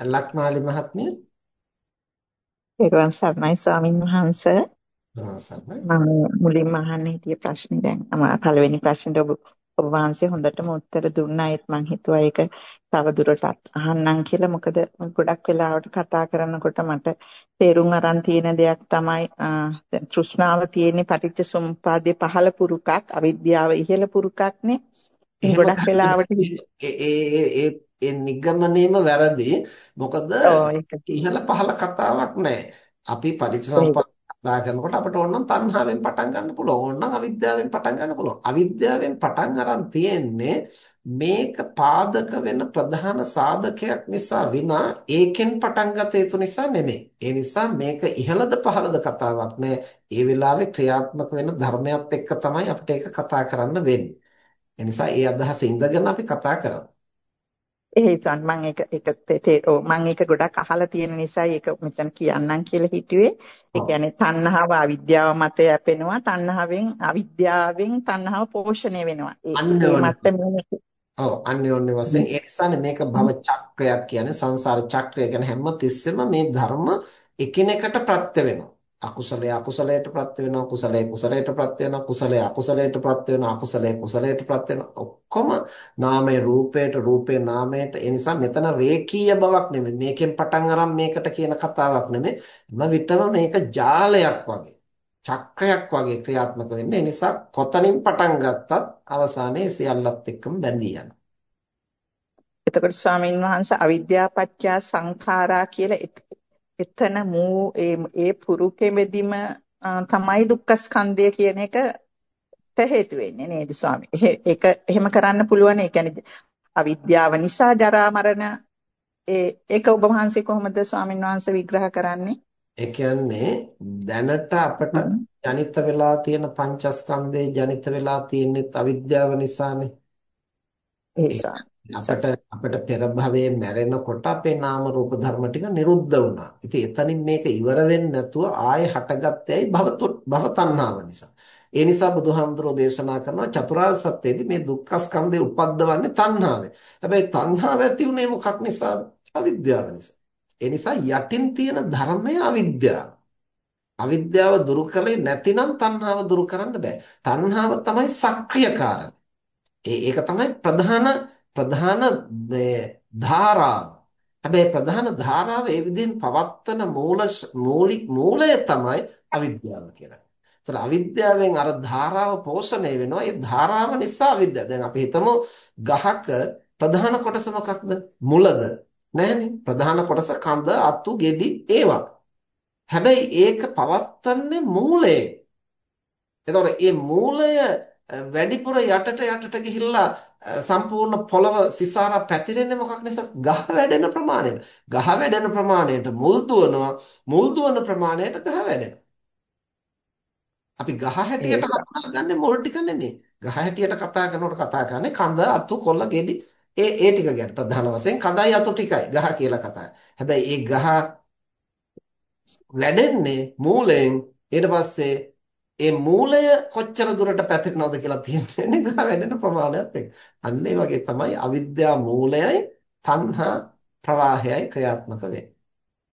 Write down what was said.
ලක්මාලි මහත්මිය. පෙරවන් සර්ණයි ස්වාමින් වහන්සේ. මම මුලින්ම අහන්න හිටිය ප්‍රශ්නේ දැන්. පළවෙනි ප්‍රශ්නෙට ඔබ ඔබ වහන්සේ හොඳටම උත්තර දුන්නා ඒත් මම හිතුවා ඒක තව දුරටත් අහන්නම් කියලා. මොකද ගොඩක් වෙලාවට කතා කරනකොට මට තේරුම් අරන් තියෙන දෙයක් තමයි තෘෂ්ණාව තියෙන්නේ පටිච්ච සමුප්පාදයේ පහළ පුරුකක් අවිද්‍යාව ඉහළ පුරුකක්නේ ගොඩක් වෙලාවට ඒ ඒ ඒ නිගමනයේම වැරදි. මොකද ඉහළ පහළ කතාවක් නැහැ. අපි පටිච්චසමුප්පාද කතා කරනකොට අපිට ඕනනම් තණ්හාවෙන් පටන් ගන්න පුළුවන්. ඕනනම් අවිද්‍යාවෙන් පටන් ගන්න පුළුවන්. අවිද්‍යාවෙන් පටන් අරන් තියෙන්නේ මේක පාදක වෙන ප්‍රධාන සාධකයක් නිසා විනා ඒකෙන් පටන් ගත යුතු නිසා නෙමෙයි. ඒ නිසා මේක ඉහළද පහළද කතාවක් නෑ. ඒ වෙලාවේ ක්‍රියාත්මක වෙන ධර්මයක් එක්ක තමයි අපිට ඒක කතා කරන්න වෙන්නේ. ඒ නිසා ඒ අදහස ඉඳගෙන අපි කතා කරමු. ඒ සන් මම ඒක ඒක මම ඒක ගොඩක් අහලා තියෙන නිසා ඒක මෙතන කියන්නම් කියලා හිතුවේ. ඒ කියන්නේ තණ්හාව අවිද්‍යාව මත යැපෙනවා. තණ්හාවෙන් අවිද්‍යාවෙන් තණ්හාව පෝෂණය වෙනවා. ඒ මට්ටමේ ඔව් අන්‍යෝන්‍ය වශයෙන් ඒ නිසානේ මේක භව චක්‍රයක් කියන්නේ සංසාර චක්‍රය කියන්නේ හැම තිස්සෙම මේ ධර්ම එකිනෙකට ප්‍රත්‍ය වෙනවා. අකුසලයේ අකුසලයට ප්‍රත්‍ය වෙනවා කුසලයේ කුසලයට ප්‍රත්‍ය වෙනවා කුසලයේ අකුසලයට ප්‍රත්‍ය වෙනවා අකුසලයේ කුසලයට ප්‍රත්‍ය වෙනවා. ඔක්කොම නාමයේ රූපයට රූපේ නාමයට. ඒ නිසා මෙතන රේඛීය බවක් නෙමෙයි. මේකෙන් පටන් අරන් මේකට කියන කතාවක් නෙමෙයි. හැම විටම මේක ජාලයක් වගේ චක්‍රයක් වගේ ක්‍රියාත්මක වෙන්නේ. ඒ නිසා කොතනින් පටන් ගත්තත් අවසානයේ සියල්ලත් එක්කම බැඳී යනවා. එතකොට ස්වාමීන් වහන්සේ අවිද්‍යාපච්චය සංඛාරා කියලා එතන මූ ඒ පුරුකෙමෙදිම තමයි දුක්ඛ ස්කන්ධය කියන එක හේතු වෙන්නේ නේද ස්වාමී? ඒක එහෙම කරන්න පුළුවන්. ඒ කියන්නේ අවිද්‍යාව නිසා ජරා මරණ ඒ ඒක ඔබ වහන්සේ කොහොමද ස්වාමීන් වහන්සේ විග්‍රහ කරන්නේ? ඒ කියන්නේ දැනට අපට ජනිත වෙලා තියෙන පංචස්කන්ධේ ජනිත වෙලා තියෙන්නේ අවිද්‍යාව නිසානේ. ඒ අපිට අපිට පෙර භවයේ මැරෙනකොට අපේ නාම රූප ධර්ම ටික නිරුද්ධ වුණා. ඉතින් එතනින් මේක ඉවර වෙන්නේ නැතුව ආයෙ හටගත්තේයි භව භව තණ්හාව නිසා. ඒ නිසා බුදුහාමුදුරෝ දේශනා කරනවා චතුරාර්ය සත්‍යයේදී මේ දුක්ඛ ස්කන්ධය උපද්දවන්නේ තණ්හාවෙන්. හැබැයි තණ්හාව ඇති උනේ මොකක් නිසාද? අවිද්‍යාව නිසා. ඒ නිසා යටින් තියෙන ධර්මය අවිද්‍යාව. අවිද්‍යාව දුරු කරේ නැතිනම් තණ්හාව දුරු කරන්න බෑ. තණ්හාව තමයි සක්‍රිය කාරණය. ඒක තමයි ප්‍රධාන ප්‍රධාන ධාරාව. හැබැයි ප්‍රධාන ධාරාව ඒ විදිහෙන් පවත්තන මූල මූලික මූලය තමයි අවිද්‍යාව කියලා. ඒතර අවිද්‍යාවෙන් අර ධාරාව පෝෂණය වෙනවා. ඒ ධාරාව නිසා අවිද්‍යාව. දැන් අපි හිතමු ගහක ප්‍රධාන කොටස මොකක්ද? මුලද? නැහැනේ. ප්‍රධාන කොටස කඳ, අතු, ගෙඩි ඒවා. හැබැයි ඒක පවත්තන්නේ මූලයේ. එතකොට මේ මූලය වැඩිපුර යටට යටට ගිහිල්ලා සම්පූර්ණ පොළව සිසාරා පැතිරෙන්නේ මොකක් නිසා? ගහ වැඩෙන ප්‍රමාණයට. ගහ වැඩෙන ප්‍රමාණයට මුල් දුවනවා. මුල් දුවන ප්‍රමාණයට ගහ වැඩෙනවා. අපි ගහ හැටියට හඳුනාගන්නේ මුල් ටික නෙමෙයි. ගහ හැටියට කතා කරනකොට කතා කරන්නේ කඳ, අතු, කොළ, ගෙඩි ඒ ඒ ටික ගැන ප්‍රධාන වශයෙන් කඳයි අතු ටිකයි ගහ කියලා කතා. හැබැයි ඒ ගහ වැඩෙන්නේ මූලයෙන් ඊට පස්සේ ඒ මූලය කොච්චර දුරට පැතිරෙනවද කියලා තියෙන්නේ ගහ වැඩෙන ප්‍රමාණයත් එක්ක. අන්න ඒ වගේ තමයි අවිද්‍යා මූලයයි තණ්හා ප්‍රවාහයයි ක්‍රියාත්මක වෙන්නේ.